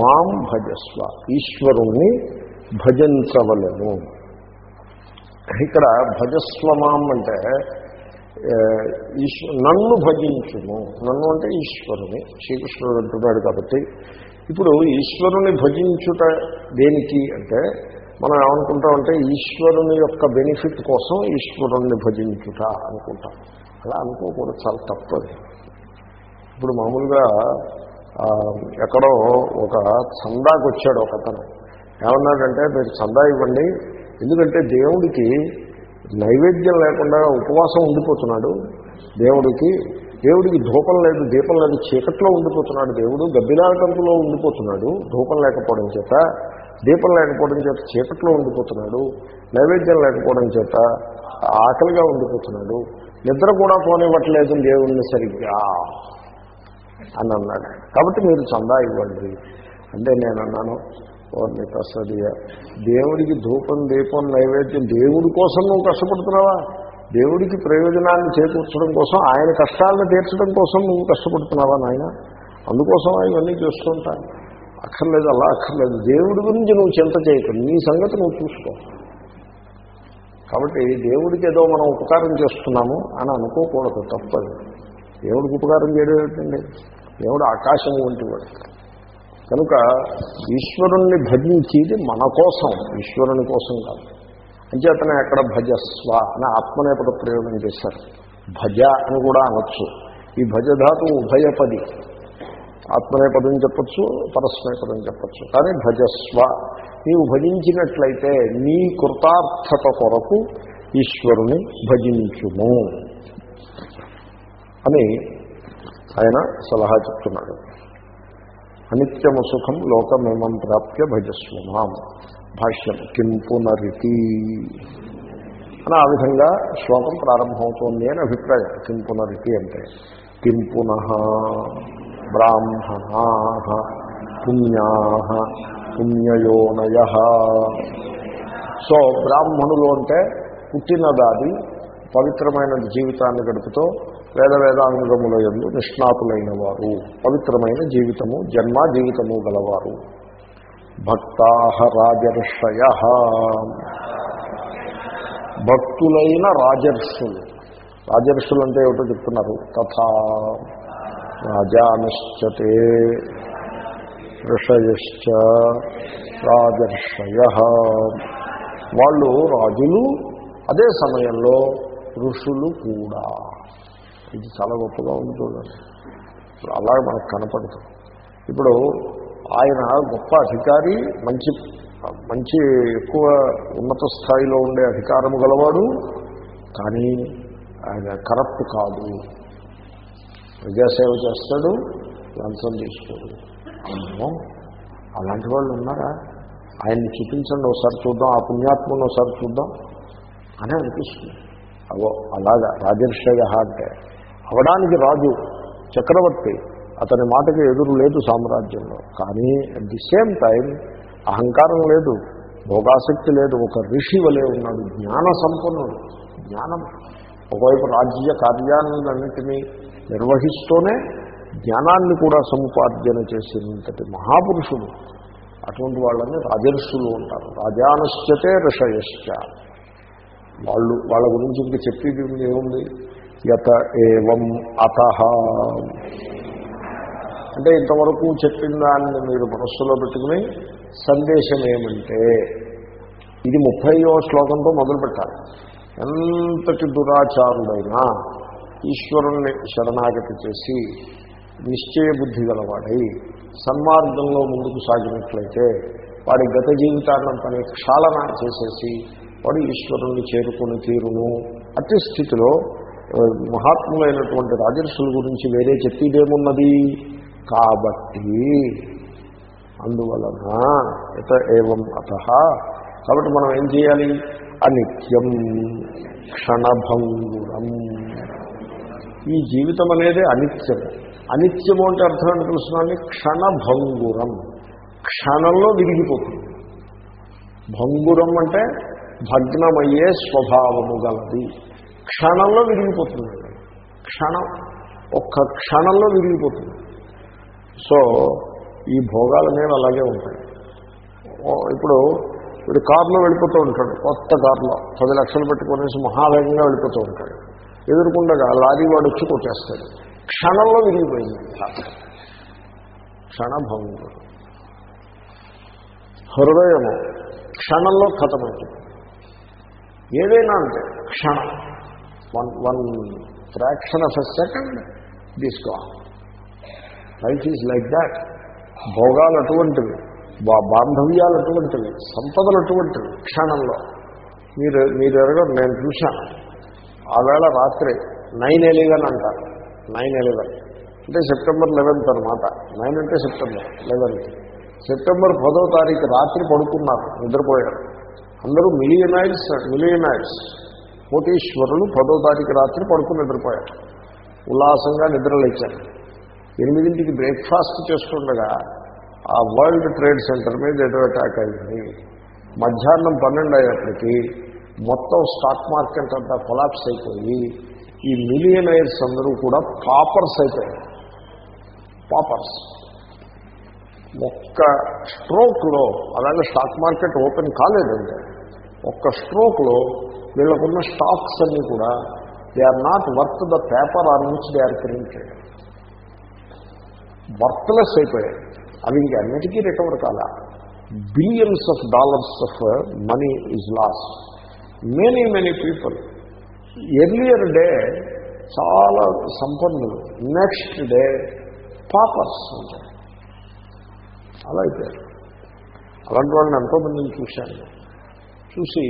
మాం భజస్వ. ఈశ్వరుణ్ణి భజించవలను ఇక్కడ భజస్వ మాం అంటే ఈశ్వ నన్ను భజించును. నన్ను అంటే ఈశ్వరుని. శ్రీకృష్ణుడు అంటున్నాడు కాబట్టి ఇప్పుడు ఈశ్వరుని భజించుట దేనికి అంటే మనం ఏమనుకుంటామంటే ఈశ్వరుని యొక్క బెనిఫిట్ కోసం ఈశ్వరుణ్ణి భజించుట అనుకుంటాం. అలా అనుకోకూడదు చాలా తప్పది ఇప్పుడు మామూలుగా ఎక్కడో ఒక చందాకు వచ్చాడు ఒక అతను ఏమన్నాడంటే మీరు చందా ఇవ్వండి. ఎందుకంటే దేవుడికి నైవేద్యం లేకుండా ఉపవాసం ఉండిపోతున్నాడు. దేవుడికి దేవుడికి ధూపం లేదు దీపం లేదు చీకట్లో ఉండిపోతున్నాడు దేవుడు. గబ్బిలాటంపులో ఉండిపోతున్నాడు ధూపం లేకపోవడం చేత. దీపం లేకపోవడం చేత చీకట్లో ఉండిపోతున్నాడు. నైవేద్యం లేకపోవడం చేత ఆకలిగా ఉండిపోతున్నాడు. నిద్ర కూడా పోనివ్వట్లేదు దేవుడిని సరిగ్గా. అని అన్నాడు. కాబట్టి మీరు చందా ఇవ్వండి. అంటే నేను అన్నాను ఓర్ని ప్రసాదియ దేవుడికి ధూపం దీపం నైవేద్యం దేవుడి కోసం నువ్వు కష్టపడుతున్నావా? దేవుడికి ప్రయోజనాన్ని చేకూర్చడం కోసం ఆయన కష్టాలను తీర్చడం కోసం నువ్వు కష్టపడుతున్నావా నాయన? అందుకోసం ఇవన్నీ చేస్తుంటాను అక్కర్లేదు అలా అక్కర్లేదు. దేవుడి గురించి నువ్వు చింత చేయకు. నీ సంగతి నువ్వు చూసుకో. కాబట్టి దేవుడికి ఏదో మనం ఉపకారం చేస్తున్నాము అని అనుకోకూడదు తప్పదు. దేవుడికి ఉపకారం చేయడం ఏంటండి? దేవుడు ఆకాశం వంటి వాడు. కనుక ఈశ్వరుణ్ణి భజించేది మన కోసం ఈశ్వరుని కోసం కాదు. అంచేతనే అక్కడ భజస్వ అని ఆత్మనేపద ప్రయోగం చేశారు. భజ అని కూడా అనొచ్చు. ఈ భజధాతు ఉభయపది ఆత్మనేపదం చెప్పచ్చు పరస్మేపదం చెప్పచ్చు. కానీ భజస్వ నీవు భజించినట్లయితే నీ కృతార్థత కొరకు ఈశ్వరుని భజించుము. అని ఆయన సలహా చెప్తున్నాడు. అనిత్యము సుఖం లోకమేమం ప్రాప్య భజస్వమాం భాష్యం కిం పునరితి. అని ఆ విధంగా శ్లోకం ప్రారంభమవుతోంది అని అభిప్రాయం. కిం పునరితి అంటే కిం పునః బ్రాహ్మణా పుణ్యా పుణ్యయోనయ. సో బ్రాహ్మణులు అంటే పుట్టినదాది పవిత్రమైన జీవితాన్ని గడుపుతూ వేద వేదాంగముల ఎందు నిష్ణాతులైన వారు పవిత్రమైన జీవితము జన్మ జీవితము గలవారు. భక్తా రాజర్షయ. భక్తులైన రాజర్షులు. రాజర్షులు అంటే ఏమిటో చెప్తున్నారు? తథా రాజానిశ్చతే. ఋషయశ్చ రాజర్షయ. వాళ్ళు రాజులు అదే సమయంలో ఋషులు కూడా. ఇది చాలా గొప్పగా ఉంది చూడండి. ఇప్పుడు అలాగే మనకు కనపడదు. ఇప్పుడు ఆయన గొప్ప అధికారి మంచి మంచి ఎక్కువ ఉన్నత స్థాయిలో ఉండే అధికారము గలవాడు కానీ ఆయన కరప్ట్ కాదు. ప్రజాసేవ చేస్తాడు లంచం తీసుకోడు. అలాంటి వాళ్ళు ఉన్నారా? ఆయన్ని చూపించండి ఒకసారి చూద్దాం ఆ పుణ్యాత్మను ఒకసారి చూద్దాం అని అనిపిస్తుంది. అవో అలాగా రాజర్షయ అంటే. అవడానికి రాజు చక్రవర్తి. అతని మాటకి ఎదురు లేదు సామ్రాజ్యంలో. కానీ అట్ ది సేమ్ టైం అహంకారం లేదు భోగాసక్తి లేదు ఒక ఋషి వలె ఉన్నాడు జ్ఞాన సంపన్నుడు. జ్ఞానం ఒకవైపు రాజ్య కార్యాలన్నింటినీ నిర్వహిస్తూనే జ్ఞానాన్ని కూడా సముపార్జన చేసినంతటి మహాపురుషుడు. అటువంటి వాళ్ళని రాజర్షులు ఉంటారు. రాజానశ్చతే ఋషయశ్చ. వాళ్ళు వాళ్ళ గురించి ఇంక చెప్పేది ఏముంది? యత ఏవం అత. అంటే ఇంతవరకు చెప్పిన దాన్ని మీరు మనస్సులో పెట్టుకుని సందేశం ఏమంటే ఇది ముప్పయో శ్లోకంతో మొదలు పెట్టాలి. ఎంతటి దురాచారుడైనా ఈశ్వరుణ్ణి శరణాగతి చేసి నిశ్చయ బుద్ధి గలవాడై సన్మార్గంలో ముందుకు సాగినట్లయితే వాడి గత జీవితాన్నంతని క్షాళన చేసేసి వాడు ఈశ్వరుణ్ణి చేరుకుని తీరును. అతి స్థితిలో మహాత్ములైనటువంటి రాజర్షుల గురించి వేరే చెప్పేదేమున్నది? కాబట్టి అందువలన ఇత ఏవం అత. కాబట్టి మనం ఏం చేయాలి? అనిత్యం క్షణభంగురం. ఈ జీవితం అనేది అనిత్యము. అనిత్యము అంటే అర్థం ఏంటి తెలుసునండి క్షణభంగురం. క్షణంలో విరిగిపోతుంది. భంగురం అంటే భగ్నమయ్యే స్వభావము గలది. క్షణంలో విరిగిపోతుంది. క్షణం ఒక్క క్షణంలో విరిగిపోతుంది. సో ఈ భోగాలు అనేవి అలాగే ఉంటాయి. ఇప్పుడు వీడు కారులో వెళ్ళిపోతూ ఉంటాడు కొత్త కారులో. పది లక్షలు పెట్టుకునేసి మహావేగంగా వెళ్ళిపోతూ ఉంటాడు. ఎదుర్కొండగా లారీ వాడు వచ్చి కొట్టేస్తాడు. క్షణంలో విరిగిపోయింది. కారు. క్షణభంగుడు. హృదయము క్షణంలో ఖతమైంది ఏదైనా అంటే క్షణం. One one fraction of a second తీసుకో లైఫ్ ఈజ్ లైక్ దాట్ భోగాలు అటువంటివి బా బాంధవ్యాలు అటువంటివి సంపదలు అటువంటివి క్షణంలో. మీరు మీరు ఎరగరు నేను చూశాను ఆవేళ రాత్రి నైన్ ఎలెవెన్ అంటారు. నైన్ ఎలెవెన్ అంటే సెప్టెంబర్ లెవెన్త్ అనమాట నైన్ అంటే సెప్టెంబర్ లెవెన్త్ సెప్టెంబర్ పదో తారీఖు రాత్రి పడుకున్నారు నిద్రపోయారు. అందరూ మిలియనైడ్స్ మిలియనైడ్స్ కోటీశ్వరులు పదో తారీఖు రాత్రి పడుకుని నిద్రపోయారు. ఉల్లాసంగా నిద్రలేచారు. ఎనిమిదింటికి బ్రేక్ఫాస్ట్ చేస్తుండగా ఆ వరల్డ్ ట్రేడ్ సెంటర్ మీద ఏదో అటాక్ అయింది. మధ్యాహ్నం పన్నెండు అయ్యేప్పటికీ మొత్తం స్టాక్ మార్కెట్ అంతా కొలాప్స్ అయిపోయి ఈ మిలియనైర్స్ అందరూ కూడా పాపర్స్ అయిపోయారు. పాపర్స్. ఒక్క స్ట్రోక్లో అలాగే స్టాక్ మార్కెట్ ఓపెన్ కాలేదండి. ఒక్క స్ట్రోక్లో వీళ్ళకున్న స్టాక్స్ అన్నీ కూడా they are not worth the paper are నుంచి దే ఆర్ ప్రింటెడ్ వర్త్లెస్ అయిపోయాయి. అవి ఇంక అన్నిటికీ రికవర్ కాల billions of dollars of money is loss many many people earlier day చాలా సంపన్నులు నెక్స్ట్ డే పాపర్స్ ఉంటారు. అలా అయిపోయారు. అలాంటి వాళ్ళని ఎంతోమందిని చూశాను. చూసి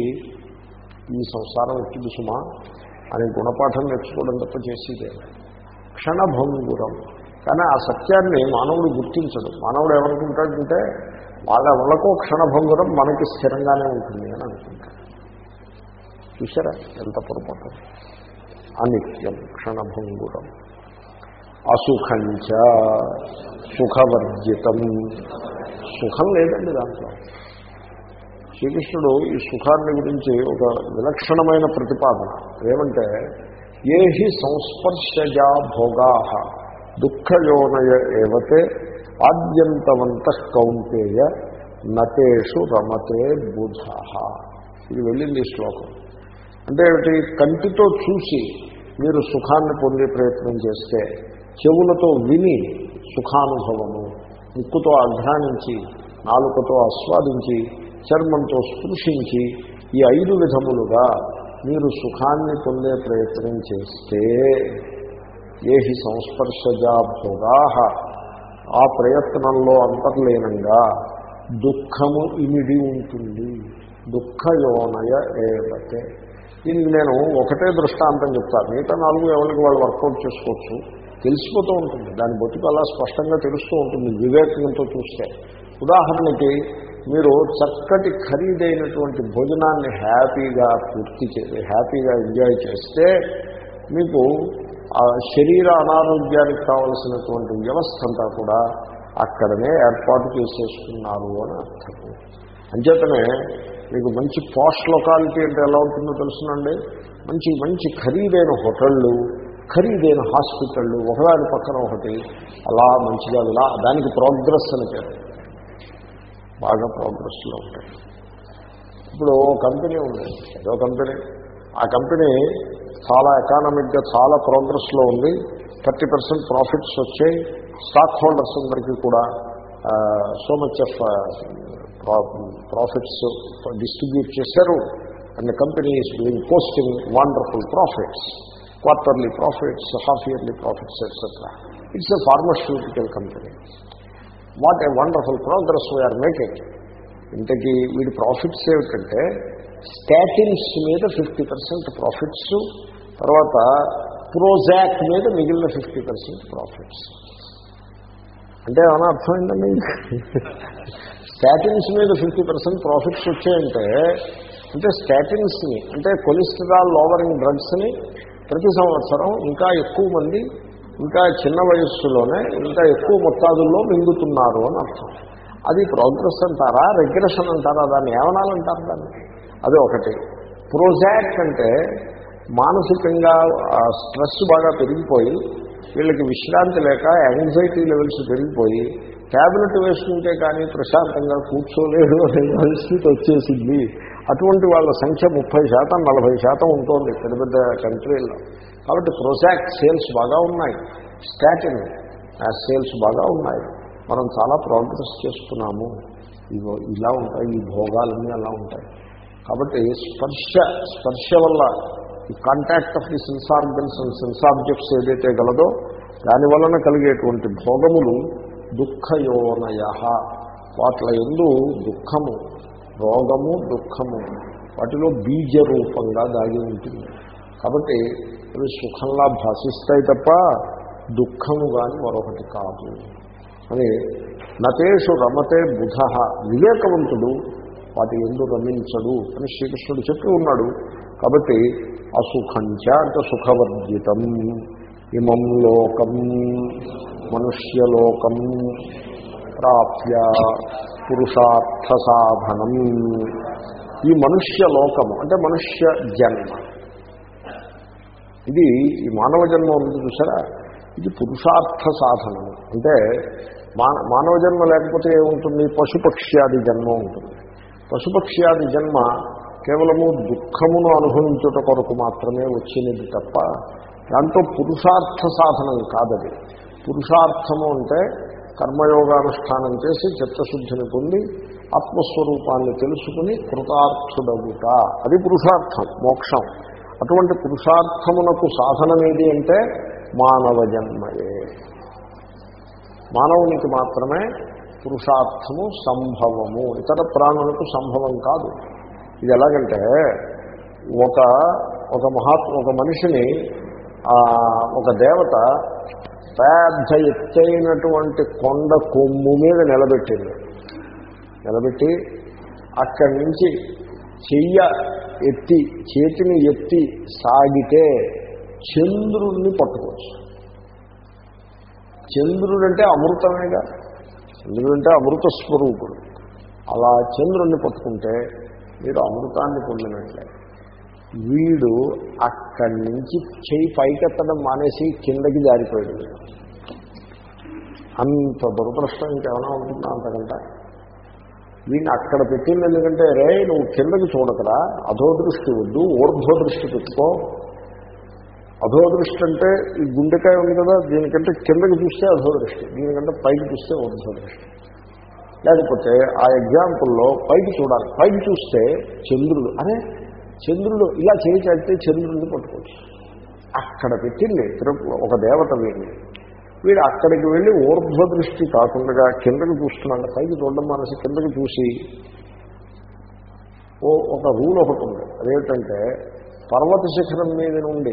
ఈ సంసారం ఎక్కింది సుమా అనే గుణపాఠం నేర్చుకోవడం తప్ప చేసేదే. క్షణభంగురం. కానీ ఆ సత్యాన్ని మానవుడు గుర్తించడు. మానవుడు ఏమనుకుంటాడంటే వాళ్ళ వాళ్ళకో క్షణభంగురం మనకి స్థిరంగానే ఉంటుంది అని అనుకుంటాడు చూసారా ఎంత పొరపాటు? అనిత్యం క్షణభంగురం. అసుఖంచ సుఖవర్జితం. సుఖం లేదండి దాంట్లో. శ్రీకృష్ణుడు ఈ సుఖాన్ని గురించి ఒక విలక్షణమైన ప్రతిపాదన. ఏమంటే ఏ హి సంస్పర్శజా భోగా దుఃఖయోనయ ఏవతే ఆద్యంతవంత కౌంటేయ నతేషు రమతే బుధ. ఇది వెళ్ళింది ఈ శ్లోకం. అంటే ఏమిటి? కంటితో చూసి మీరు సుఖాన్ని పొందే ప్రయత్నం చేస్తే చెవులతో విని సుఖానుభవము ముక్కుతో అఘ్రానించి నాలుకతో ఆస్వాదించి చర్మంతో స్పృశించి ఈ ఐదు విధములుగా మీరు సుఖాన్ని పొందే ప్రయత్నం చేస్తే ఏ హి సంస్పర్శజా భోగా ఆ ప్రయత్నంలో అంతర్లీనంగా దుఃఖము ఇమిడి ఉంటుంది. దుఃఖయోనయ ఏవతే. దీనికి నేను ఒకటే దృష్టాంతం చెప్తాను మిగతా నాలుగు ఎవరికి వాళ్ళు వర్కౌట్ చేసుకోవచ్చు. తెలిసిపోతూ ఉంటుంది. దాని బతుకు అలా స్పష్టంగా తెలుస్తూ ఉంటుంది. వివేకంతో చూస్తే. ఉదాహరణకి మీరు చక్కటి ఖరీదైనటువంటి భోజనాన్ని హ్యాపీగా పూర్తి చేసి హ్యాపీగా ఎంజాయ్ చేస్తే మీకు ఆ శరీర అనారోగ్యానికి కావలసినటువంటి వ్యవస్థ అంతా కూడా అక్కడనే ఏర్పాటు చేసేసుకున్నారు అని అర్థం. అంచేతనే మీకు మంచి పాష్ లొకాలిటీ అంటే ఎలా ఉంటుందో తెలుసునండి. మంచి మంచి ఖరీదైన హోటళ్ళు ఖరీదైన హాస్పిటళ్ళు ఒకదాని పక్కన ఒకటి అలా మంచిగా ఇలా దానికి ప్రోగ్రెస్ అని పేరు. బాగా ప్రోగ్రెస్లో ఉంటాయి. ఇప్పుడు ఓ కంపెనీ ఉంది ఏదో కంపెనీ. ఆ కంపెనీ చాలా ఎకానమిక్గా చాలా ప్రోగ్రెస్లో ఉంది. థర్టీ పర్సెంట్ ప్రాఫిట్స్ వచ్చాయి. స్టాక్ హోల్డర్స్ అందరికీ కూడా so much of profits distribute చేశారు. And company is doing posting wonderful profits quarterly profits half yearly profits etcetera it's a pharmaceutical company what a wonderful progress we are making ఇంతకీ వీడి profits ఏమిటంటే statins మీద fifty percent profits తర్వాత Prozac మీద మిగిలిన fifty percent profits అంటే ఏమైనా అర్థమైందండి స్టాటిన్స్ మీద ఫిఫ్టీ పర్సెంట్ ప్రాఫిట్స్ వచ్చాయంటే అంటే స్టాటిన్స్ని అంటే కొలెస్ట్రాల్ లోవరింగ్ డ్రగ్స్ని ప్రతి సంవత్సరం ఇంకా ఎక్కువ మంది ఇంకా చిన్న వయస్సులోనే ఇంకా ఎక్కువ మొత్తాదుల్లో మింగుతున్నారు అని అర్థం. అది ప్రోగ్రెస్ అంటారా రెగ్రెషన్ అంటారా దాన్ని ఏమనాలంటారు దాన్ని? అది ఒకటి. ప్రోజాక్ట్ అంటే మానసికంగా స్ట్రెస్ బాగా పెరిగిపోయి వీళ్ళకి విశ్రాంతి లేక యాంగ్జైటీ లెవెల్స్ పెరిగిపోయి ట్యాబ్లెట్ వేసుకుంటే కానీ ప్రశాంతంగా కూర్చోలేడు అనే పరిస్థితి వచ్చేసింది. అటువంటి వాళ్ళ సంఖ్య ముప్పై శాతం నలభై శాతం ఉంటుంది పెద్ద పెద్ద కంట్రీల్లో కాబట్టి ప్రొజాక్ట్ సేల్స్ బాగా ఉన్నాయి. స్టాటిన్ సేల్స్ బాగా ఉన్నాయి. మనం చాలా ప్రోగ్రెస్ చేస్తున్నాము. ఇగో ఇలా ఉంటాయి ఈ భోగాలన్నీ అలా ఉంటాయి. కాబట్టి స్పర్శ స్పర్శ వల్ల ఈ contact of the sense organs and sense objects ఏదైతే గలదో దాని వలన కలిగేటువంటి భోగములు దుఃఖయోనయ. వాటిల ఎందు దుఃఖము రోగము దుఃఖము వాటిలో బీజ రూపంగా దాగి ఉంటుంది. కాబట్టి అవి సుఖంలా భాషిస్తాయి తప్ప దుఃఖము కానీ మరొకటి కాదు. అని నతేషు రమతే బుధ వివేకవంతుడు వాటి ఎందు రమించడు అని శ్రీకృష్ణుడు చెప్పి ఉన్నాడు. కాబట్టి అసుఖంచ అంటే సుఖవర్జితం ఇమం లోకం మనుష్యలోకం ప్రాప్య పురుషార్థ సాధనం ఈ మనుష్య లోకము అంటే మనుష్య జన్మ ఇది ఈ మానవ జన్మ ఉంది చూసారా? ఇది పురుషార్థ సాధనము అంటే మాన మానవ జన్మ లేకపోతే ఏముంటుంది? పశుపక్ష్యాది జన్మ ఉంటుంది. పశుపక్ష్యాది జన్మ కేవలము దుఃఖమును అనుభవించుట కొరకు మాత్రమే వచ్చినది తప్ప దాంతో పురుషార్థ సాధనం కాదది. పురుషార్థము అంటే కర్మయోగానుష్ఠానం చేసి చిత్తశుద్ధిని పొంది ఆత్మస్వరూపాన్ని తెలుసుకుని కృతార్థుడగుట. అది పురుషార్థం మోక్షం. అటువంటి పురుషార్థమునకు సాధనమేది అంటే మానవ జన్మయే. మానవునికి మాత్రమే పురుషార్థము సంభవము. ఇతర ప్రాణులకు సంభవం కాదు. ఇది ఎలాగంటే ఒక ఒక మహాత్ ఒక మనిషిని ఒక దేవత పెద్ద ఎత్తైనటువంటి కొండ కొమ్ము మీద నిలబెట్టింది. నిలబెట్టి అక్కడి నుంచి చెయ్య ఎత్తి చేతిని ఎత్తి సాగితే చంద్రుణ్ణి పట్టుకోవచ్చు. చంద్రుడంటే అమృతమేగా? చంద్రుడు అంటే అమృత స్వరూపుడు. అలా చంద్రుణ్ణి పట్టుకుంటే మీరు అమృతాన్ని పొందినట్లే. వీడు అక్కడి నుంచి చేయి పైకెత్తడం మానేసి కిందకి జారిపోయాడు. అంత దురదృష్టం ఇంకేమైనా ఉంటుందా అంతకంటే? వీడిని అక్కడ పెట్టింది ఎందుకంటే రే నువ్వు కిందకి చూడకరా అధోదృష్టి వద్దు ఊర్ధ్వదృష్టి పెట్టుకో. అధోదృష్టి అంటే ఈ గుండెకాయ ఉంది కదా దీనికంటే కిందకి చూస్తే అధోదృష్టి దీనికంటే పైకి చూస్తే ఊర్ధ్వదృష్టి. లేకపోతే ఆ ఎగ్జాంపుల్లో పైకి చూడాలి. పైకి చూస్తే చంద్రుడు. అరే చంద్రుడు ఇలా చేయి చంద్రుడిని పట్టుకోవచ్చు. అక్కడ పెట్టింది తిరుపతి ఒక దేవత వీడిని వీడు అక్కడికి వెళ్ళి ఊర్ధ్వ దృష్టి కాకుండా కిందకి చూస్తున్నాడు. పైకి చూడడం మనసు కిందకి చూసి ఓ ఒక రూల్ ఒకటి ఉంది. అదేంటంటే పర్వత శిఖరం మీద నుండి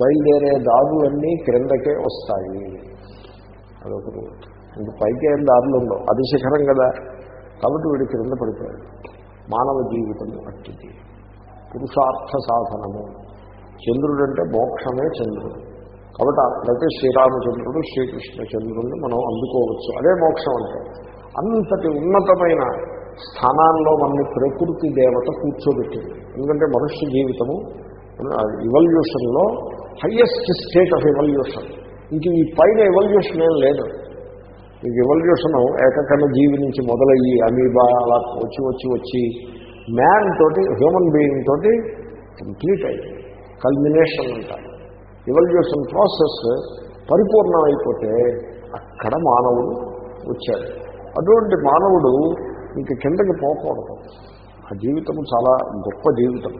బయలుదేరే దారులన్నీ క్రిందకే వస్తాయి. అదొక రూల్. ఇంక పైకి ఏం దారులు ఉండవు. అది శిఖరం కదా. కాబట్టి వీడు క్రింద పడిపోయాడు. మానవ జీవితం అట్టిది. పురుషార్థ సాధనము. చంద్రుడంటే మోక్షమే చంద్రుడు. కాబట్టి అట్లయితే శ్రీరామచంద్రుడు శ్రీకృష్ణచంద్రుడిని మనం అందుకోవచ్చు. అదే మోక్షం అంటే. అంతటి ఉన్నతమైన స్థానాల్లో మనని ప్రకృతి దేవత కూర్చోబెట్టింది. ఎందుకంటే మనుష్య జీవితము ఇవల్యూషన్లో హయ్యెస్ట్ స్టేట్ ఆఫ్ ఇవల్యూషన్ ఇంక ఈ పైన ఇవల్యూషన్ ఏం లేదు. ఈ ఇవల్యూషన్ ఏకకణ జీవి నుంచి మొదలయ్యి అమీబా అలా వచ్చి వచ్చి వచ్చి మ్యాన్ తోటి హ్యూమన్ బీయింగ్ తోటి కంప్లీట్ అయింది కల్మినేషన్ అంటారు ఇవల్యూషన్ ప్రాసెస్ పరిపూర్ణమైపోతే అక్కడ మానవుడు వచ్చాడు. అటువంటి మానవుడు ఇంక కిందకి పోకూడదు. ఆ జీవితం చాలా గొప్ప జీవితం.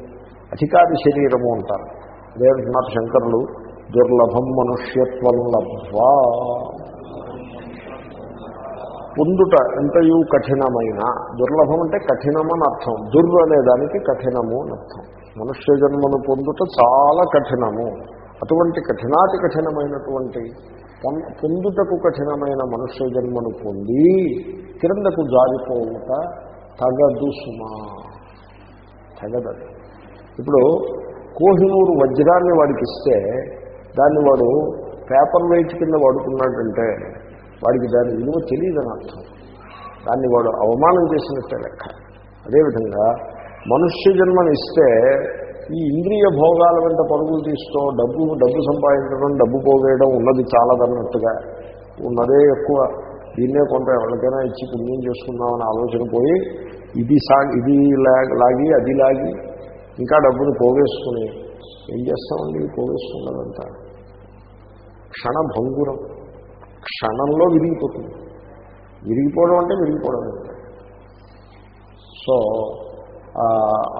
అధికారి శరీరము అంటారు. అదే శంకరులు దుర్లభం మనుష్యత్వం లభ్వా పొందుట ఎంతయు కఠినమైన? దుర్లభం అంటే కఠినమని అర్థం. దుర్ అనే దానికి కఠినము అని అర్థం. మనుష్య జన్మను పొందుట చాలా కఠినము. అటువంటి కఠినాతి కఠినమైనటువంటి పొందుటకు కఠినమైన మనుష్య జన్మను పొంది క్రిందకు జారిపోవుట తగదు సుమా. తగదదు. ఇప్పుడు కోహినూరు వజ్రాన్ని వాడికి ఇస్తే దాన్ని వాడు పేపర్ వెయిట్ కింద వాడుకున్నాడంటే వాడికి దాని విలువ తెలియదని అర్థం దాన్ని వాడు అవమానం చేసినట్టే లెక్క. అదేవిధంగా మనుష్య జన్మని ఇస్తే ఈ ఇంద్రియ భోగాల వెంట పరుగులు తీస్తూ డబ్బు డబ్బు సంపాదించడం డబ్బు పోగేయడం ఉన్నది చాలదన్నట్టుగా. ఉన్నదే ఎక్కువ. దీన్నే కొంత ఎవరికైనా ఇచ్చి పుణ్యం చేసుకుందామని ఆలోచన పోయి ఇది సా ఇది లాగి అది లాగి ఇంకా డబ్బుని పోగేసుకుని ఏం చేస్తామండి? పోగేసుకున్నదంతా క్షణభంగురం. క్షణంలో విరిగిపోతుంది. విరిగిపోవడం అంటే విరిగిపోవడం అంటే. సో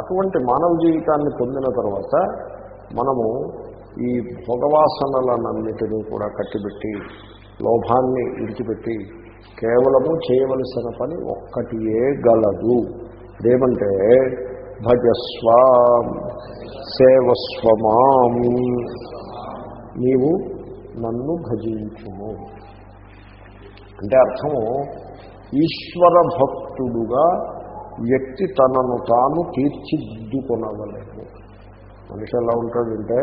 అటువంటి మానవ జీవితాన్ని పొందిన తర్వాత మనము ఈ భోగవాసనలన్నిటినీ కూడా కట్టిపెట్టి లోభాన్ని విడిచిపెట్టి కేవలము చేయవలసిన పని ఒక్కటియే గలదు. అదేమంటే భజస్వ సేవస్వమాం. నీవు నన్ను భజించుము. అంటే అర్థము ఈశ్వర భక్తుడుగా వ్యక్తి తనను తాను తీర్చిదిద్దుకొనవలేదు. మనిషి ఎలా ఉంటాడంటే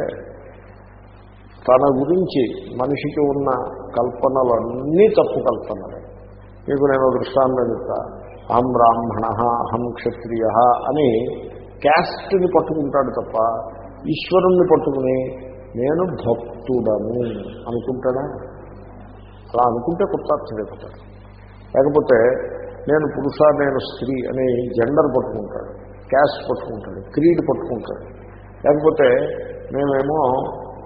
తన గురించి మనిషికి ఉన్న కల్పనలన్నీ తప్పు కల్పనలే. మీకు నేను దృష్టాంతం చెప్తా. అహం బ్రాహ్మణ అహం క్షత్రియ అని క్యాస్ట్ని పట్టుకుంటాడు తప్ప ఈశ్వరుణ్ణి పట్టుకుని నేను భక్తుడను అనుకుంటాడా? అలా అనుకుంటే కృతార్థుడైపోతాడు లేకపోతే నేను పురుష నేను స్త్రీ అనే జెండర్ పట్టుకుంటాడు క్యాస్ట్ పట్టుకుంటాడు క్రీడ్ పట్టుకుంటాడు. లేకపోతే మేమేమో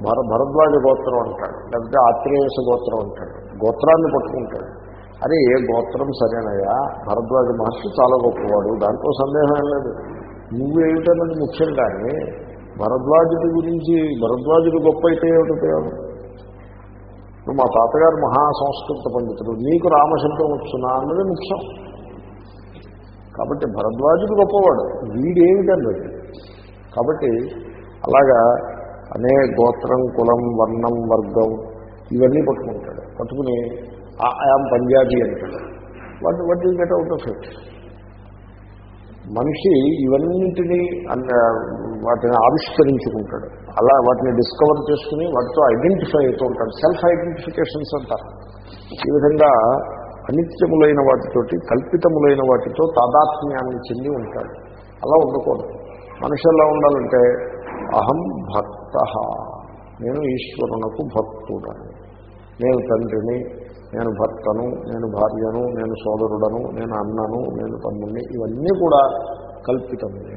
భర భరద్వాజ గోత్రం అంటాడు లేకపోతే ఆత్రేయస గోత్రం అంటాడు గోత్రాన్ని పట్టుకుంటాడు. అరే ఏ గోత్రం సరేనయ్యా? భరద్వాజ మహర్షి చాలా గొప్పవాడు దాంట్లో సందేహం లేదు. నువ్వు ఏమిటన్నది ముఖ్యం కానీ భరద్వాజుడి గురించి భరద్వాజుడు గొప్ప అయితే ఏమిటి ఉపయోగం? ఇప్పుడు మా తాతగారు మహా సంస్కృత పండితుడు నీకు రామశబ్దం వచ్చునా అన్నది ముఖ్యం. కాబట్టి భరద్వాజుడు గొప్పవాడు. వీడేమిటన్నది? కాబట్టి అలాగా అనే గోత్రం కులం వర్ణం వర్గం ఇవన్నీ పట్టుకుంటాడు. పట్టుకుని ఐఆమ్ పంజాబీ అంటాడు. What what you get out of it? మనిషి ఇవన్నింటినీ వాటిని ఆవిష్కరించుకుంటాడు. అలా వాటిని డిస్కవర్ చేసుకుని వాటితో ఐడెంటిఫై అవుతూ ఉంటాడు. సెల్ఫ్ ఐడెంటిఫికేషన్స్ అంటారు. ఈ విధంగా అనిత్యములైన వాటితోటి కల్పితములైన వాటితో తాదాత్మ్యాన్ని చెంది ఉంటాడు. అలా ఉండకూడదు. మనిషి ఎలా ఉండాలంటే అహం భక్త. నేను ఈశ్వరునకు భక్తుడను. నేను తండ్రిని నేను భర్తను నేను భార్యను నేను సోదరుడను నేను అన్నను నేను తమ్ముడిని ఇవన్నీ కూడా కల్పితమే.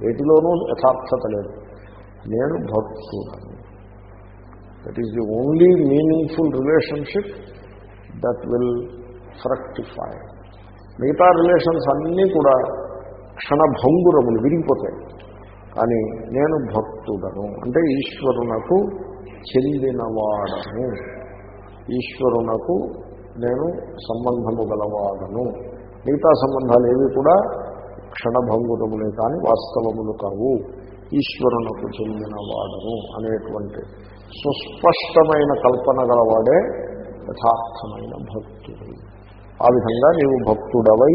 వేటిలోనూ యథార్థత లేదు. నేను భక్తుడను. That is the only meaningful relationship that will fructify మిగతా రిలేషన్స్ అన్నీ కూడా క్షణభంగురములు విరిగిపోతాయి. కానీ నేను భక్తుడను. అంటే ఈశ్వరునకు చెందినవాడను. ఈశ్వరునకు నేను సంబంధము గలవాడను. మిగతా సంబంధాలు ఏవి కూడా క్షణభంగురములే కానీ వాస్తవములు కావు. ఈశ్వరునకు చెందినవాడను అనేటువంటి సుస్పష్టమైన కల్పన గలవాడే యథార్థమైన భక్తుడు. ఆ విధంగా నీవు భక్తుడవై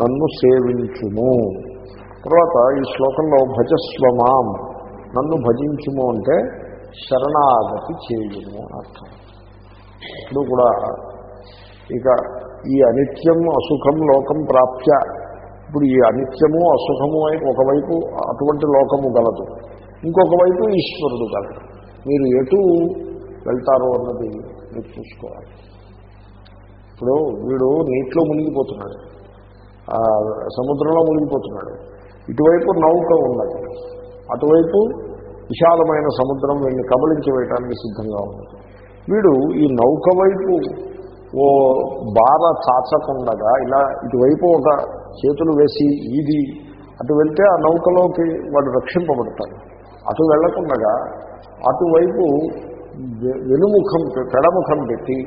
నన్ను సేవించుము. తర్వాత ఈ శ్లోకంలో భజస్వమాం నన్ను భజించుము అంటే శరణాగతి చేయుము అర్థం. ఇప్పుడు కూడా ఇక ఈ అనిత్యం అసుఖం లోకం ప్రాప్య. ఇప్పుడు ఈ అనిత్యము అసుఖము వైపు ఒకవైపు అటువంటి లోకము గలదు. ఇంకొక వైపు ఈశ్వరుడు గలదు మీరు ఎటు వెళ్తారో అన్నది మీరు చూసుకోవాలి ఇప్పుడు వీడు నీటిలో మునిగిపోతున్నాడు. సముద్రంలో మునిగిపోతున్నాడు. ఇటువైపు నౌక ఉన్నది. అటువైపు విశాలమైన సముద్రం వీడిని కబలించి వేయటానికి సిద్ధంగా ఉన్నది. వీడు ఈ నౌక వైపు ఓ బాధ చాచకుండగా ఇలా ఇటువైపు ఒక చేతులు వేసి ఈది అటు వెళ్తే ఆ నౌకలోకి వాడు రక్షింపబడతాడు. అటు వెళ్ళకుండగా అటువైపు వెనుముఖం పె- పెడముఖం పెట్టి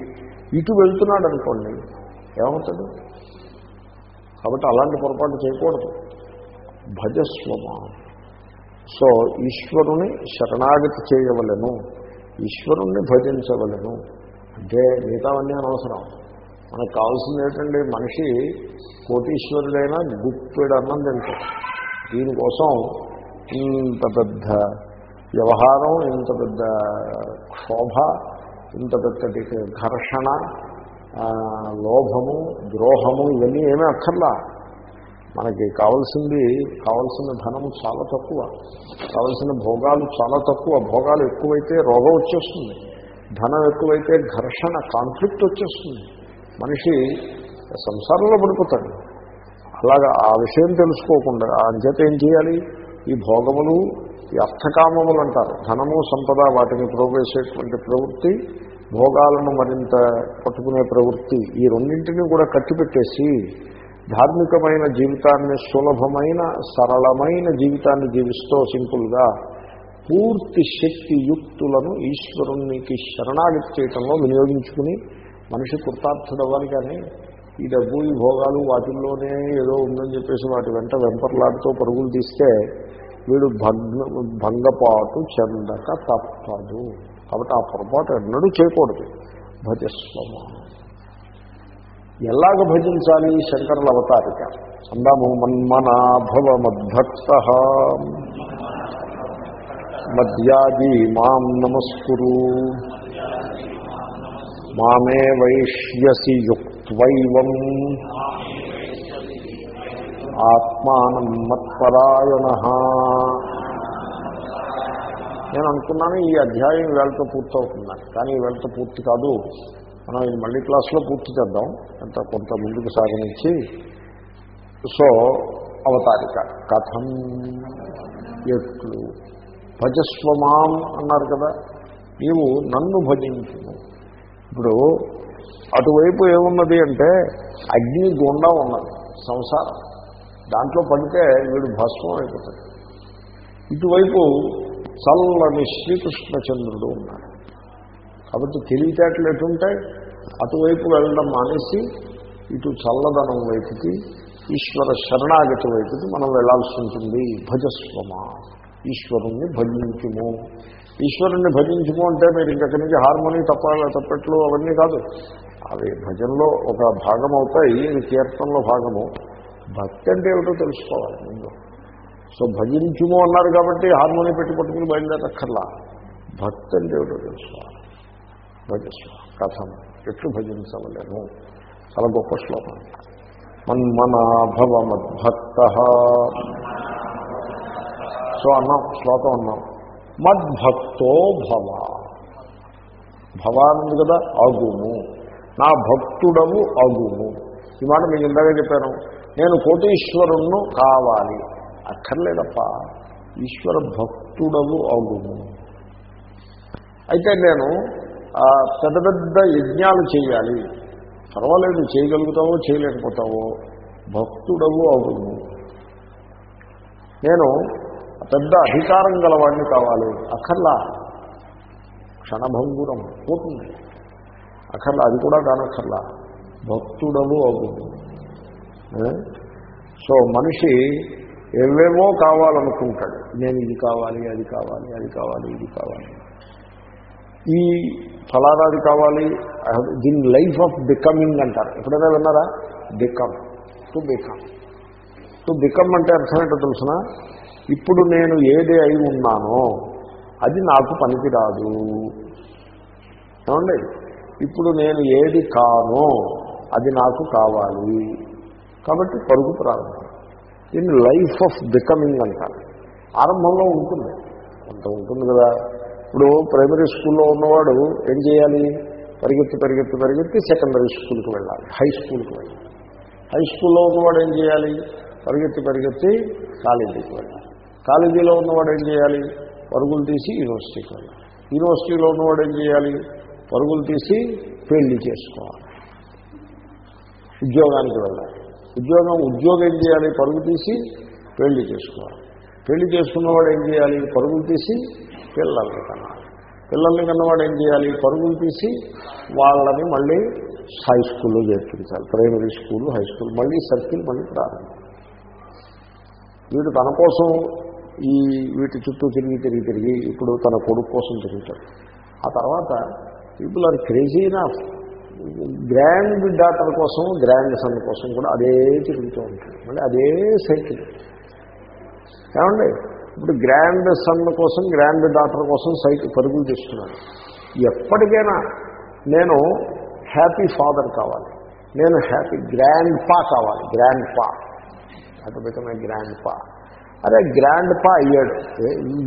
ఇటు వెళ్తున్నాడు అనుకోండి ఏమవుతుంది కాబట్టి అలాంటి పొరపాటు చేయకూడదు. భజస్వమా. సో ఈశ్వరుని శరణాగతి చేయవలను. ఈశ్వరుణ్ణి భజించవలను. అంటే మిగతావన్నీ అనవసరం. మనకు కావాల్సింది ఏంటంటే మనిషి కోటీశ్వరుడైనా గుప్పెడు అన్నం తింటాడు. దీనికోసం ఇంత పెద్ద వ్యవహారం ఇంత పెద్ద క్షోభ ఇంత పెద్దటి ఘర్షణ లోభము ద్రోహము ఇవన్నీ ఏమీ అక్కర్లా. మనకి కావాల్సింది కావలసిన ధనము చాలా తక్కువ. కావాల్సిన భోగాలు చాలా తక్కువ. భోగాలు ఎక్కువైతే రోగం వచ్చేస్తుంది. ధనం ఎక్కువైతే ఘర్షణ కాన్ఫ్లిక్ట్ వచ్చేస్తుంది. మనిషి సంసారంలో పడిపోతాడు. అలాగా ఆ విషయం తెలుసుకోకుండా అంచేత ఏం చేయాలి? ఈ భోగములు ఈ అర్థకామములు అంటారు ధనము సంపద వాటిని ప్రోగేసేటువంటి ప్రవృత్తి భోగాలను మరింత పట్టుకునే ప్రవృత్తి ఈ రెండింటినీ కూడా కట్టిపెట్టేసి ధార్మికమైన జీవితాన్ని సులభమైన సరళమైన జీవితాన్ని జీవిస్తూ సింపుల్గా పూర్తి శక్తి యుక్తులను ఈశ్వరునికి శరణాగతి చేయటంలో వినియోగించుకుని మనిషి కృతార్థుడవ్వాలి కానీ ఈ డబ్బు ఈ భోగాలు వాటిల్లోనే ఏదో ఉందని చెప్పేసి వాటి వెంట వెంపర్లాడుతూ పరుగులు తీస్తే వీడు భంగ భంగపాటు చెందక తప్పదు. కాబట్టి ఆ పొరపాటు ఎన్నడూ చేయకూడదు. భజస్వమ. ఎలాగ భజించాలి శంకరుల అవతారిక? అందాము మన్మనాభవ మద్భక్త మద్యాది మాం నమస్కురు. మామే వైష్యసి యుక్త్వైవం. ఆత్మానం మత్పరాయణ. నేను అనుకున్నాను ఈ అధ్యాయం వేళతో పూర్తవుతుందని కానీ ఈ వేళతో పూర్తి కాదు. మనం ఇది మళ్ళీ క్లాస్లో పూర్తి చేద్దాం. అంత కొంత ముందుకు సాగనించి సో అవతారిక. కథం ఎట్లు? భజస్వమాం అన్నారు కదా. నీవు నన్ను భజించును ఇప్పుడు అటువైపు ఏమున్నది అంటే అగ్ని గుండా ఉన్నది సంసారం. దాంట్లో పడితే వీడు భస్మం అయిపోతాడు. ఇటువైపు చల్లని శ్రీకృష్ణచంద్రుడు ఉన్నాడు. కాబట్టి తెలివితేటలు ఎటుంటాయి? అటువైపు వెళ్ళడం మానేసి ఇటు చల్లదనం వైపుకి ఈశ్వర శరణాగతి వైపుకి మనం వెళ్ళాల్సి ఉంటుంది. భజస్వమా. ఈశ్వరుణ్ణి భజించుము. ఈశ్వరుణ్ణి భజించుము అంటే మీరు ఇంకక్కడి నుంచి హార్మోని తప్ప తప్పట్లు అవన్నీ కాదు. అవి భజనలో ఒక భాగం అవుతాయి ఇది కీర్తనలో భాగము. భక్తి అంటే ఏమిటో తెలుసుకోవాలి ముందు. సో భజించుము అన్నారు కాబట్టి హార్మోని పెట్టి పట్టుకుని బయలుదేరక్కర్లా. భక్తి అంటే ఏమిటో తెలుసుకోవాలి. భజస్వ కథం. ఎట్లు భజించవలేను చాలా గొప్ప శ్లోకం. మన్మనాభవ మద్భక్త సో అన్నాం శ్లోకం అన్నాం. మద్భక్తో భవ. భవ కదా అగుము. నా భక్తుడము అగుము. ఈ మాట మీకు ఇందాక చెప్పాను. నేను కోటీశ్వరుణ్ణు కావాలి. అక్కర్లేదప్ప. ఈశ్వర భక్తుడవు అగుము అయితే నేను ఆ, పెద్ద పెద్ద యజ్ఞాలు చేయాలి. పర్వాలేదు చేయగలుగుతావో చేయలేకపోతావో భక్తుడవు అగుము నేను పెద్ద అధికారం గలవాడిని కావాలి. అక్కర్లా. క్షణభంగురం పోతుంది. అక్కర్లా అది కూడా కానక్కర్లా. భక్తుడవు అగుము సో మనిషి ఏవేవో కావాలనుకుంటాడు. నేను ఇది కావాలి అది కావాలి అది కావాలి ఇది కావాలి. ఈ ఫలానాది కావాలి దీని లైఫ్ ఆఫ్ బికమింగ్ అంటారు. ఎప్పుడైనా విన్నారా? Become to become. To become అంటే అర్థమేంటో తెలుసిన? ఇప్పుడు నేను ఏది అయి ఉన్నానో అది నాకు పనికిరాదు. ఏమండి? ఇప్పుడు నేను ఏది కానో అది నాకు కావాలి. కాబట్టి పరుగు ప్రారంభం. దీన్ని లైఫ్ ఆఫ్ బికమింగ్ అంటారు. ఆరంభంలో ఉంటుంది. కొంత ఉంటుంది కదా. ఇప్పుడు ప్రైమరీ స్కూల్లో ఉన్నవాడు ఏం చేయాలి? పరిగెత్తి పరిగెత్తి పరిగెత్తి సెకండరీ స్కూల్కి వెళ్ళాలి. హై స్కూల్కి వెళ్ళాలి. హై స్కూల్లో ఉన్నవాడు ఏం చేయాలి? పరిగెత్తి పరిగెత్తి కాలేజీకి వెళ్ళాలి. కాలేజీలో ఉన్నవాడు ఏం చేయాలి? పరుగులు తీసి యూనివర్సిటీకి వెళ్ళాలి. యూనివర్సిటీలో ఉన్నవాడు ఏం చేయాలి? పరుగులు తీసి పెళ్ళి చేసుకోవాలి. ఉద్యోగానికి వెళ్ళాలి. ఉద్యోగం ఉద్యోగం ఏం చేయాలి పరుగు తీసి పెళ్ళి చేసుకోవాలి. పెళ్ళి చేసుకున్నవాడు ఏం చేయాలి? పరుగులు తీసి పిల్లల్ని కనాలి. పిల్లల్ని కన్నవాడు ఏం చేయాలి? పరుగులు తీసి వాళ్ళని మళ్ళీ హై స్కూల్లో చేర్పించాలి. ప్రైమరీ స్కూల్ హై స్కూల్ మళ్ళీ సర్కిల్ మళ్ళీ ప్రారంభం. వీడు తన కోసం ఈ వీటి చుట్టూ తిరిగి తిరిగి తిరిగి ఇప్పుడు తన కొడుకు కోసం తిరుగుతాడు. ఆ తర్వాత పీపుల్ ఆర్ క్రేజీ నా గ్రాండ్ డాటర్ కోసం గ్రాండ్ సన్ కోసం కూడా అదే తిరుగుతూ ఉంటాడు మళ్ళీ అదే సైకిల్. ఏమండి? ఇప్పుడు గ్రాండ్ సన్ కోసం గ్రాండ్ డాటర్ కోసం సైకిల్ పరుగులు తీస్తున్నాడు ఎప్పటికైనా నేను హ్యాపీ ఫాదర్ కావాలి. నేను హ్యాపీ గ్రాండ్ పా కావాలి. గ్రాండ్ పా. ఆటోమేటిక్గా గ్రాండ్ పా. అరే గ్రాండ్ పా అయ్యాడు.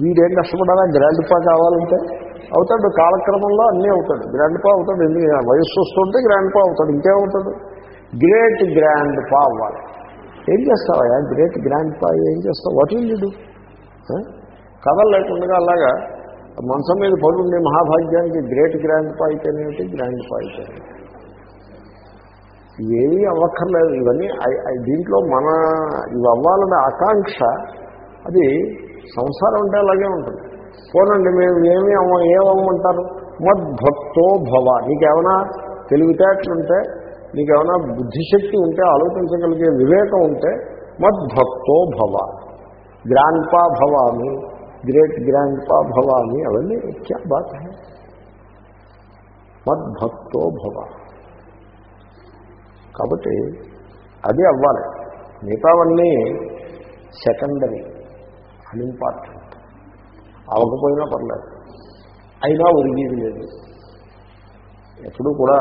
వీడేం కష్టపడాలా గ్రాండ్ పా కావాలంటే? అవుతాడు కాలక్రమంలో అన్నీ అవుతాడు. గ్రాండ్ పా అవుతాడు ఎన్ని వయస్సు వస్తుంటే గ్రాండ్ పా అవుతాడు ఇంకేమవుతాడు? గ్రేట్ గ్రాండ్ పా అవ్వాలి. ఏం చేస్తావా గ్రేట్ గ్రాండ్ పా ఏం చేస్తావు? వాట్ విల్ యూ కథలు లేకుండా అలాగా మంచం మీద పడుండే మహాభాగ్యానికి గ్రేట్ గ్రాండ్ పా అయితేనేమిటి గ్రాండ్ పా అయితే ఇవేమీ అవ్వక్కర్లేదు. ఇవన్నీ దీంట్లో మన ఇవి అవ్వాలనే ఆకాంక్ష అది సంసారం అంటే అలాగే ఉంటుంది. పోనండి మేము ఏమి అమ్మ ఏమమ్మంటారు? మద్భక్తో భవ. నీకేమైనా తెలివితేటలుంటే నీకేమైనా బుద్ధిశక్తి ఉంటే ఆలోచించగలిగే వివేకం ఉంటే మద్భక్తో భవ. గ్రాండ్పా భవామి గ్రేట్ గ్రాండ్పా భవామి అవన్నీ క్యా బాత మద్భక్తో భవ. కాబట్టి అది అవ్వాలి. మిగతావన్నీ సెకండరీ అన్ఇంపార్టెంట్. అవ్వకపోయినా పర్లేదు. అయినా ఒరిగేది లేదు. ఎప్పుడూ కూడా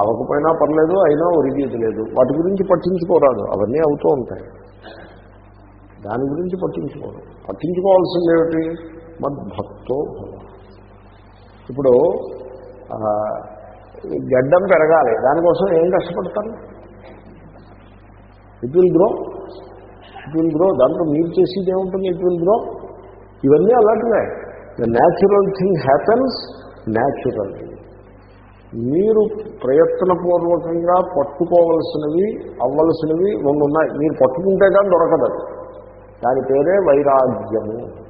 అవ్వకపోయినా పర్లేదు అయినా ఒరిగేది లేదు. వాటి గురించి పట్టించుకోరాదు. అవన్నీ అవుతూ ఉంటాయి. దాని గురించి పట్టించుకోరు. పట్టించుకోవాల్సింది ఏమిటి? మద్భక్తో భవ. ఇప్పుడు గడ్డం పెరగాలి. దానికోసం ఏం కష్టపడతారు? It will grow. It will grow. దాంట్లో మీరు చేసేది ఏముంటుంది? It will grow. ఇవన్నీ అలాంటివే. The natural thing happens naturally మీరు ప్రయత్నపూర్వకంగా పట్టుకోవలసినవి అవ్వలసినవి రెండు ఉన్నాయి మీరు పట్టుకుంటే కానీ దొరకదు దాని పేరే వైరాగ్యము.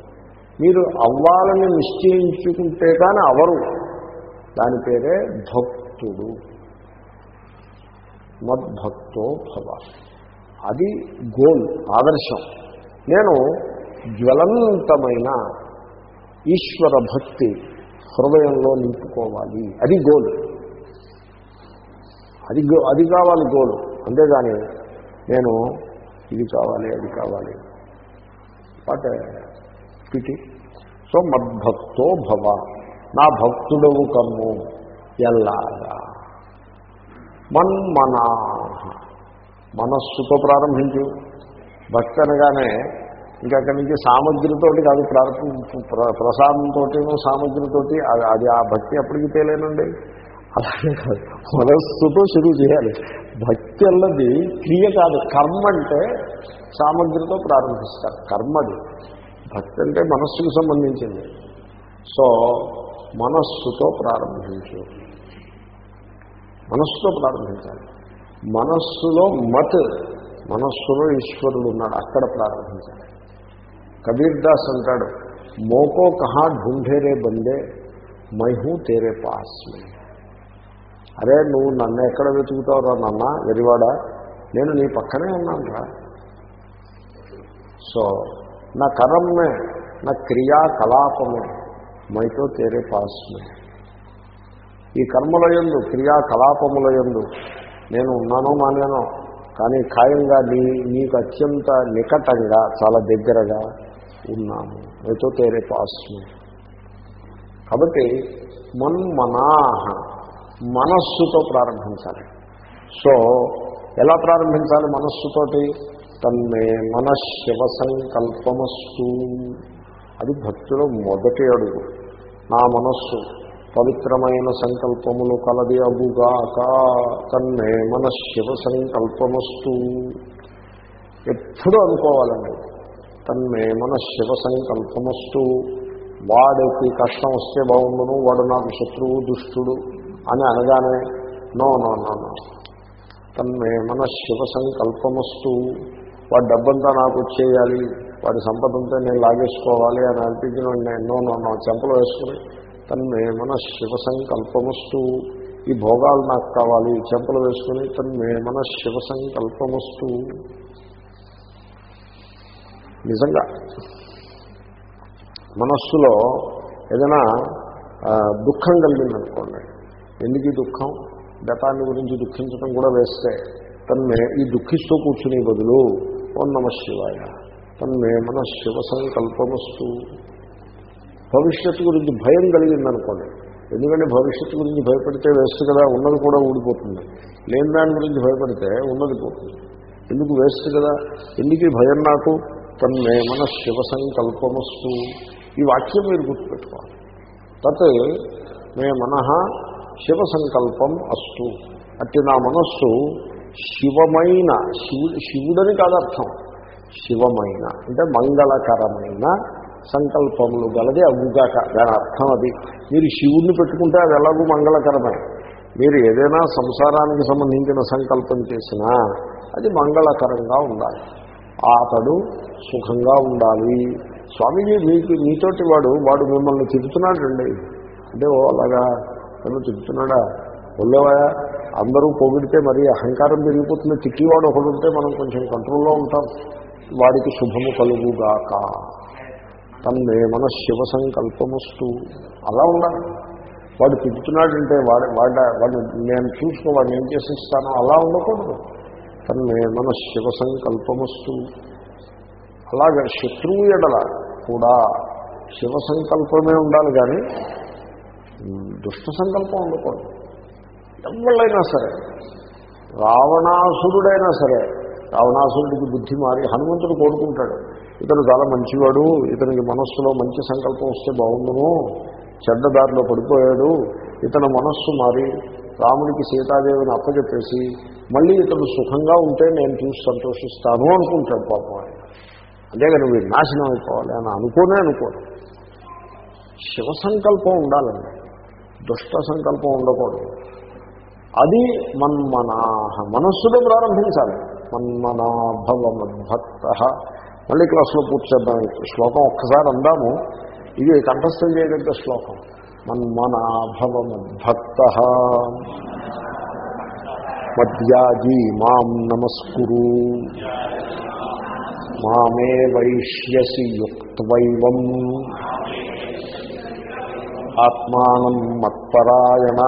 మీరు అవ్వాలని నిశ్చయించుకుంటే కానీ అవరు. దాని పేరే భక్తుడు. మద్భక్తో భవ. అది గోల్ ఆదర్శం. నేను జ్వలంతమైన ఈశ్వర భక్తి హృదయంలో నింపుకోవాలి. అది గోల్. అది గో అది కావాలి గోలు. అంతేగాని నేను ఇది కావాలి అది కావాలి. But PT. సో మద్భక్తో భవ. నా భక్తుడవు కమ్ము. ఎల్లాగా మన్మనా మనస్సుతో ప్రారంభించు. భక్తి అనగానే ఇంకా అక్కడి నుంచి సామగ్రితోటి కాదు ప్రారంభ ప్ర- ప్రసాదంతో సామగ్రితోటి అది అది ఆ భక్తి ఎప్పటికీ తేలేనండి? అలాగే కాదు. మనస్సుతో శురువు చేయాలి. భక్తి అన్నది క్రియ కాదు. కర్మ అంటే సామగ్రితో ప్రారంభిస్తారు. కర్మది. భక్తి అంటే మనస్సుకు సంబంధించింది. సో మనస్సుతో ప్రారంభించు మనస్సుతో ప్రారంభించాలి. మనస్సులో మత్ మనస్సులో ఈశ్వరుడు ఉన్నాడు. అక్కడ ప్రారంభించాలి. కబీర్ దాస్ అంటాడు మోకో కహా ఢూంఢేరే బందే మైహూ తేరే పాస్ అరే నువ్వు నన్ను ఎక్కడ వెతుకుతావురా నాన్న వెరివాడా? నేను నీ పక్కనే ఉన్నాను రా. సో నా కరమ్మే నా క్రియాకలాపమే మైతో తేరే పాస్మే ఈ కర్మల యందు క్రియాకలాపముల యందు నేను ఉన్నానో మానేనో కానీ ఖాయంగా నీ నీకు అత్యంత నికటంగా చాలా దగ్గరగా ఉన్నాను ఏతో తేరే పాస్ము. కాబట్టి మన్మనాహ మనస్సుతో ప్రారంభించాలి. సో ఎలా ప్రారంభించాలి మనస్సుతోటి? తన్మే మనశివ సంకల్పమస్తు. అది భక్తుల మొదటి అడుగు. నా మనస్సు పవిత్రమైన సంకల్పములు కలది అగుగాక. తన్నే మనశివ సంకల్పమస్తు. ఎప్పుడూ అనుకోవాలండి. తన్మే మనశివ సంకల్పమస్తు. వాడికి కష్టం వస్తే బాగుండును వాడు నాకు శత్రువు దుష్టుడు అని అనగానే నో నో నో నో తన్మే మనశివ సంకల్పమస్తు. వాడి డబ్బంతా నాకు వచ్చేయాలి వాడి సంపదంతా నేను లాగేసుకోవాలి అని అనిపించిన వెంటనే నో నో నో చెంపలు వేసుకుని. తన్మే మనశివ సంకల్పమస్తు. ఈ భోగాలు నాకు కావాలి చెంపలు వేసుకుని. తన్మే మనశివ సంకల్పమస్తు. నిజంగా. మనస్సులో ఏదైనా దుఃఖం కలిగిందనుకోండి. ఎందుకు ఈ దుఃఖం? గతాన్ని గురించి దుఃఖించడం కూడా వేస్తే తన్మే ఈ దుఃఖిస్తూ కూర్చునే బదులు ఓం నమ శివాయ తన్మే మన శివ సంకల్పమస్తు. భవిష్యత్తు గురించి భయం కలిగిందనుకోండి. ఎందుకంటే భవిష్యత్తు గురించి భయపడితే వేస్ట్ కదా ఉన్నది కూడా ఊడిపోతుంది. లేని దాని గురించి భయపడితే ఉన్నది పోతుంది. ఎందుకు వేస్ట్ కదా? ఎందుకు భయం నాకు? తన్మే మన శివ సంకల్పమస్తు ఈ వాక్యం మీరు గుర్తుపెట్టుకోవాలి. తత్ మే మన శివ సంకల్పం అస్తు. అట్టి నా మనస్సు శివమైన శివుడు శివుడని కాదు అర్థం. శివమైన అంటే మంగళకరమైన సంకల్పములు గలది అవుగాక దాని అర్థం అది. మీరు శివుడిని పెట్టుకుంటే అది ఎలాగూ మంగళకరమే. మీరు ఏదైనా సంసారానికి సంబంధించిన సంకల్పం చేసినా అది మంగళకరంగా ఉండాలి. అతడు సుఖంగా ఉండాలి. స్వామీజీ మీకు మీతోటి వాడు వాడు మిమ్మల్ని తిరుగుతున్నాడండి అంటే ఓ అలాగా నన్ను తిరుగుతున్నాడా ఒళ్ళేవా అందరూ పొగిడితే మరి అహంకారం పెరిగిపోతుంది. తిట్టివాడు ఒకడు ఉంటే మనం కొంచెం కంట్రోల్లో ఉంటాం. వాడికి శుభము కలుగుగాక. తన్నే మన శివ సంకల్పమస్తు. అలా ఉండాలి. వాడు తిప్పుతున్నాడంటే వాడు వాడ వాడిని నేను చూసుకో వాడిని ఏం చేసిస్తానో అలా ఉండకూడదు. తన్మే మన శివ సంకల్పమస్తు అలాగే శత్రువు ఎడల కూడా శివ సంకల్పమే ఉండాలి కానీ దుష్ట సంకల్పం ఉండకూడదు. ఎవళ్ళైనా సరే రావణాసురుడైనా సరే రావణాసురుడికి బుద్ధి మారి హనుమంతుడు కోరుకుంటాడు ఇతను చాలా మంచివాడు ఇతనికి మనస్సులో మంచి సంకల్పం వస్తే బాగుండును చెడ్డదారిలో పడిపోయాడు ఇతను మనస్సు మారి రాముడికి సీతాదేవిని అప్పచెప్పేసి మళ్ళీ ఇతను సుఖంగా ఉంటే నేను చూసి సంతోషిస్తాను అనుకుంటాడు పాపం ఆయన. అంతేగాని వీడు నాశనం అయిపోవాలి అని అనుకోనే అనుకోడు. శివ సంకల్పం ఉండాలండి. దుష్ట సంకల్పం ఉండకూడదు. అది మన్మనాహ. మనస్సులో ప్రారంభించాలి. మన్మనాభవ మద్భక్త మళ్ళీ క్లాస్లో పూర్తి చేద్దాం. శ్లోకం ఒక్కసారి అందాము. ఇది కంఠస్థం చేయగలిగే శ్లోకం. మన్మనాభవ మద్భక్త మద్యాజీ మాం నమస్కురు. మామే వైష్యసి యుక్త్వైవం. ఆత్మానం మత్పరాయణ.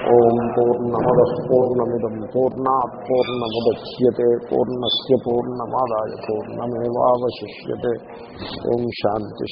ఓం పూర్ణమద పూర్ణమిదం పూర్ణా పూర్ణముద్య పూర్ణస్ పూర్ణమాదాయ పూర్ణమేవాశిష్యే ఓం శాంతి.